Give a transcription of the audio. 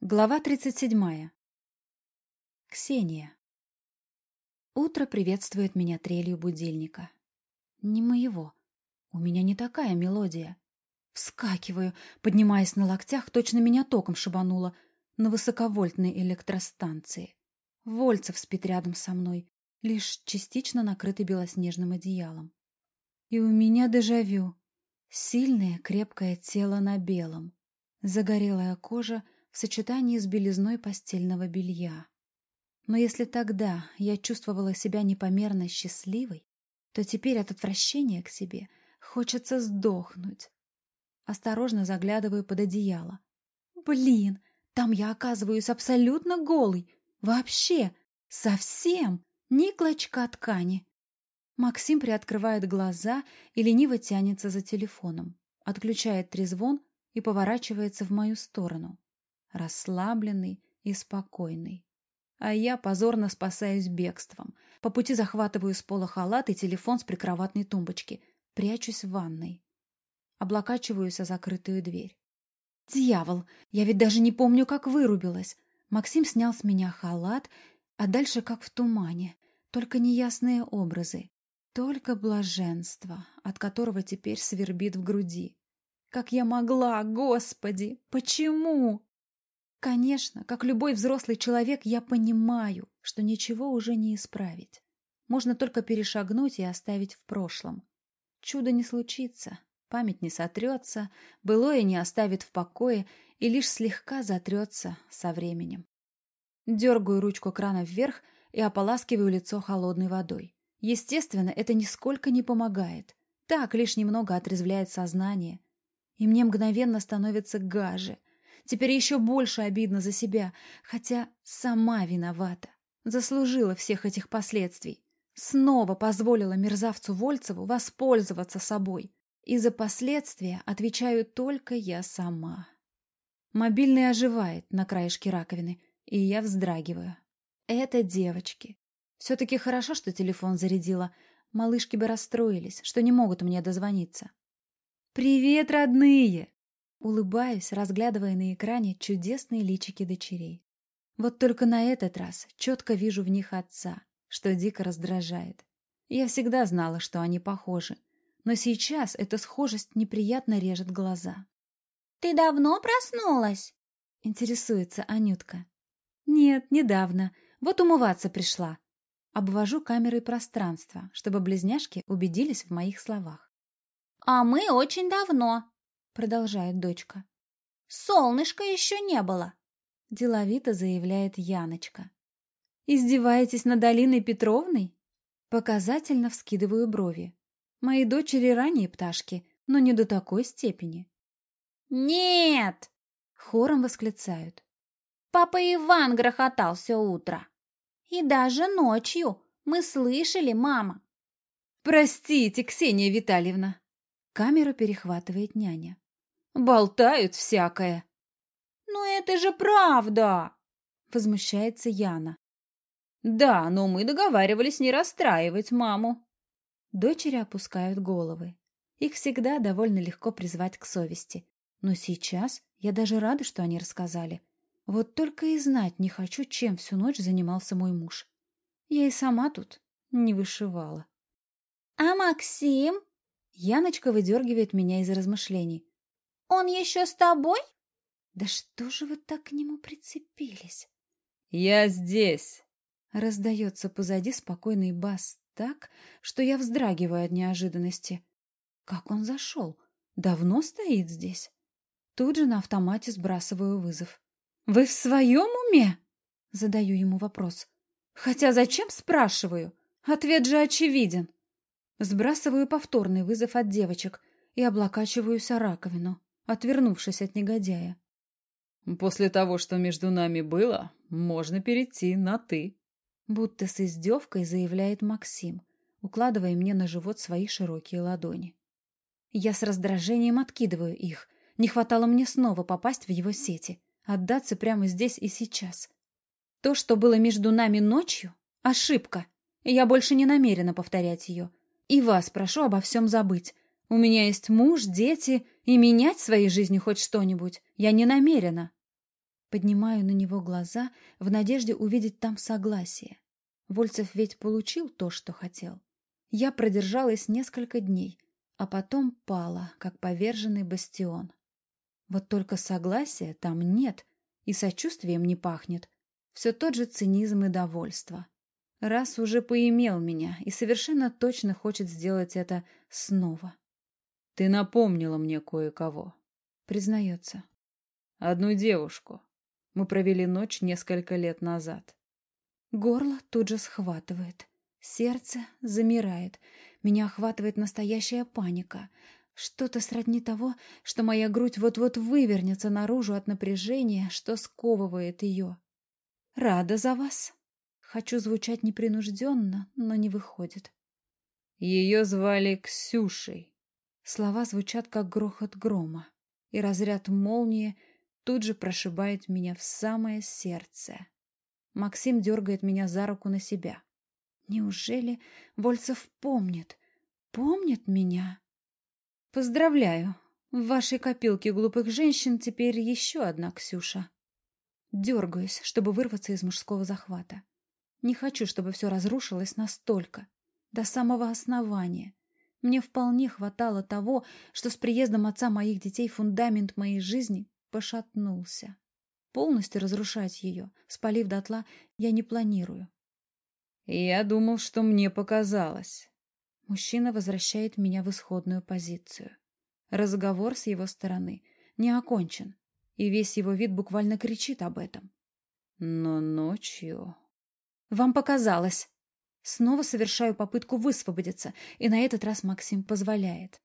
Глава 37. Ксения. Утро приветствует меня трелью будильника. Не моего. У меня не такая мелодия. Вскакиваю, поднимаясь на локтях, точно меня током шибануло на высоковольтной электростанции. Вольцев спит рядом со мной, лишь частично накрытый белоснежным одеялом. И у меня дежавю. Сильное, крепкое тело на белом. Загорелая кожа — в сочетании с белизной постельного белья. Но если тогда я чувствовала себя непомерно счастливой, то теперь от отвращения к себе хочется сдохнуть. Осторожно заглядываю под одеяло. Блин, там я оказываюсь абсолютно голый. Вообще, совсем, ни клочка ткани. Максим приоткрывает глаза и лениво тянется за телефоном, отключает трезвон и поворачивается в мою сторону расслабленный и спокойный. А я позорно спасаюсь бегством. По пути захватываю с пола халат и телефон с прикроватной тумбочки. Прячусь в ванной. Облокачиваюсь о закрытую дверь. Дьявол! Я ведь даже не помню, как вырубилась. Максим снял с меня халат, а дальше как в тумане. Только неясные образы. Только блаженство, от которого теперь свербит в груди. Как я могла, Господи! Почему? Конечно, как любой взрослый человек, я понимаю, что ничего уже не исправить. Можно только перешагнуть и оставить в прошлом. Чудо не случится, память не сотрется, былое не оставит в покое и лишь слегка затрется со временем. Дергаю ручку крана вверх и ополаскиваю лицо холодной водой. Естественно, это нисколько не помогает. Так лишь немного отрезвляет сознание. И мне мгновенно становится гаже – Теперь еще больше обидно за себя, хотя сама виновата. Заслужила всех этих последствий. Снова позволила мерзавцу Вольцеву воспользоваться собой. И за последствия отвечаю только я сама. Мобильный оживает на краешке раковины, и я вздрагиваю. Это девочки. Все-таки хорошо, что телефон зарядила. Малышки бы расстроились, что не могут мне дозвониться. «Привет, родные!» Улыбаюсь, разглядывая на экране чудесные личики дочерей. Вот только на этот раз четко вижу в них отца, что дико раздражает. Я всегда знала, что они похожи, но сейчас эта схожесть неприятно режет глаза. «Ты давно проснулась?» — интересуется Анютка. «Нет, недавно. Вот умываться пришла». Обвожу камерой пространство, чтобы близняшки убедились в моих словах. «А мы очень давно», продолжает дочка. Солнышка еще не было, деловито заявляет Яночка. Издеваетесь над Алиной Петровной? Показательно вскидываю брови. Мои дочери ранние пташки, но не до такой степени. Нет! Хором восклицают. Папа Иван грохотал все утро. И даже ночью. Мы слышали, мама. Простите, Ксения Витальевна. Камеру перехватывает няня. Болтают всякое. «Но это же правда!» — возмущается Яна. «Да, но мы договаривались не расстраивать маму». Дочери опускают головы. Их всегда довольно легко призвать к совести. Но сейчас я даже рада, что они рассказали. Вот только и знать не хочу, чем всю ночь занимался мой муж. Я и сама тут не вышивала. «А Максим?» Яночка выдергивает меня из размышлений. Он еще с тобой? Да что же вы так к нему прицепились? Я здесь. Раздается позади спокойный бас так, что я вздрагиваю от неожиданности. Как он зашел? Давно стоит здесь? Тут же на автомате сбрасываю вызов. «Вы в своем уме?» Задаю ему вопрос. «Хотя зачем спрашиваю? Ответ же очевиден». Сбрасываю повторный вызов от девочек и облокачиваюсь о раковину отвернувшись от негодяя. «После того, что между нами было, можно перейти на «ты». Будто с издевкой заявляет Максим, укладывая мне на живот свои широкие ладони. Я с раздражением откидываю их. Не хватало мне снова попасть в его сети, отдаться прямо здесь и сейчас. То, что было между нами ночью, — ошибка. Я больше не намерена повторять ее. И вас прошу обо всем забыть. У меня есть муж, дети, и менять в своей жизни хоть что-нибудь я не намерена. Поднимаю на него глаза в надежде увидеть там согласие. Вольцев ведь получил то, что хотел. Я продержалась несколько дней, а потом пала, как поверженный бастион. Вот только согласия там нет, и сочувствием не пахнет. Все тот же цинизм и довольство. Раз уже поимел меня и совершенно точно хочет сделать это снова. Ты напомнила мне кое-кого. Признается. Одну девушку. Мы провели ночь несколько лет назад. Горло тут же схватывает. Сердце замирает. Меня охватывает настоящая паника. Что-то сродни того, что моя грудь вот-вот вывернется наружу от напряжения, что сковывает ее. Рада за вас. Хочу звучать непринужденно, но не выходит. Ее звали Ксюшей. Слова звучат, как грохот грома, и разряд молнии тут же прошибает меня в самое сердце. Максим дергает меня за руку на себя. Неужели Вольцев помнит? Помнит меня? Поздравляю. В вашей копилке глупых женщин теперь еще одна Ксюша. Дергаюсь, чтобы вырваться из мужского захвата. Не хочу, чтобы все разрушилось настолько, до самого основания. Мне вполне хватало того, что с приездом отца моих детей фундамент моей жизни пошатнулся. Полностью разрушать ее, спалив дотла, я не планирую. Я думал, что мне показалось. Мужчина возвращает меня в исходную позицию. Разговор с его стороны не окончен, и весь его вид буквально кричит об этом. Но ночью... Вам показалось. Снова совершаю попытку высвободиться, и на этот раз Максим позволяет.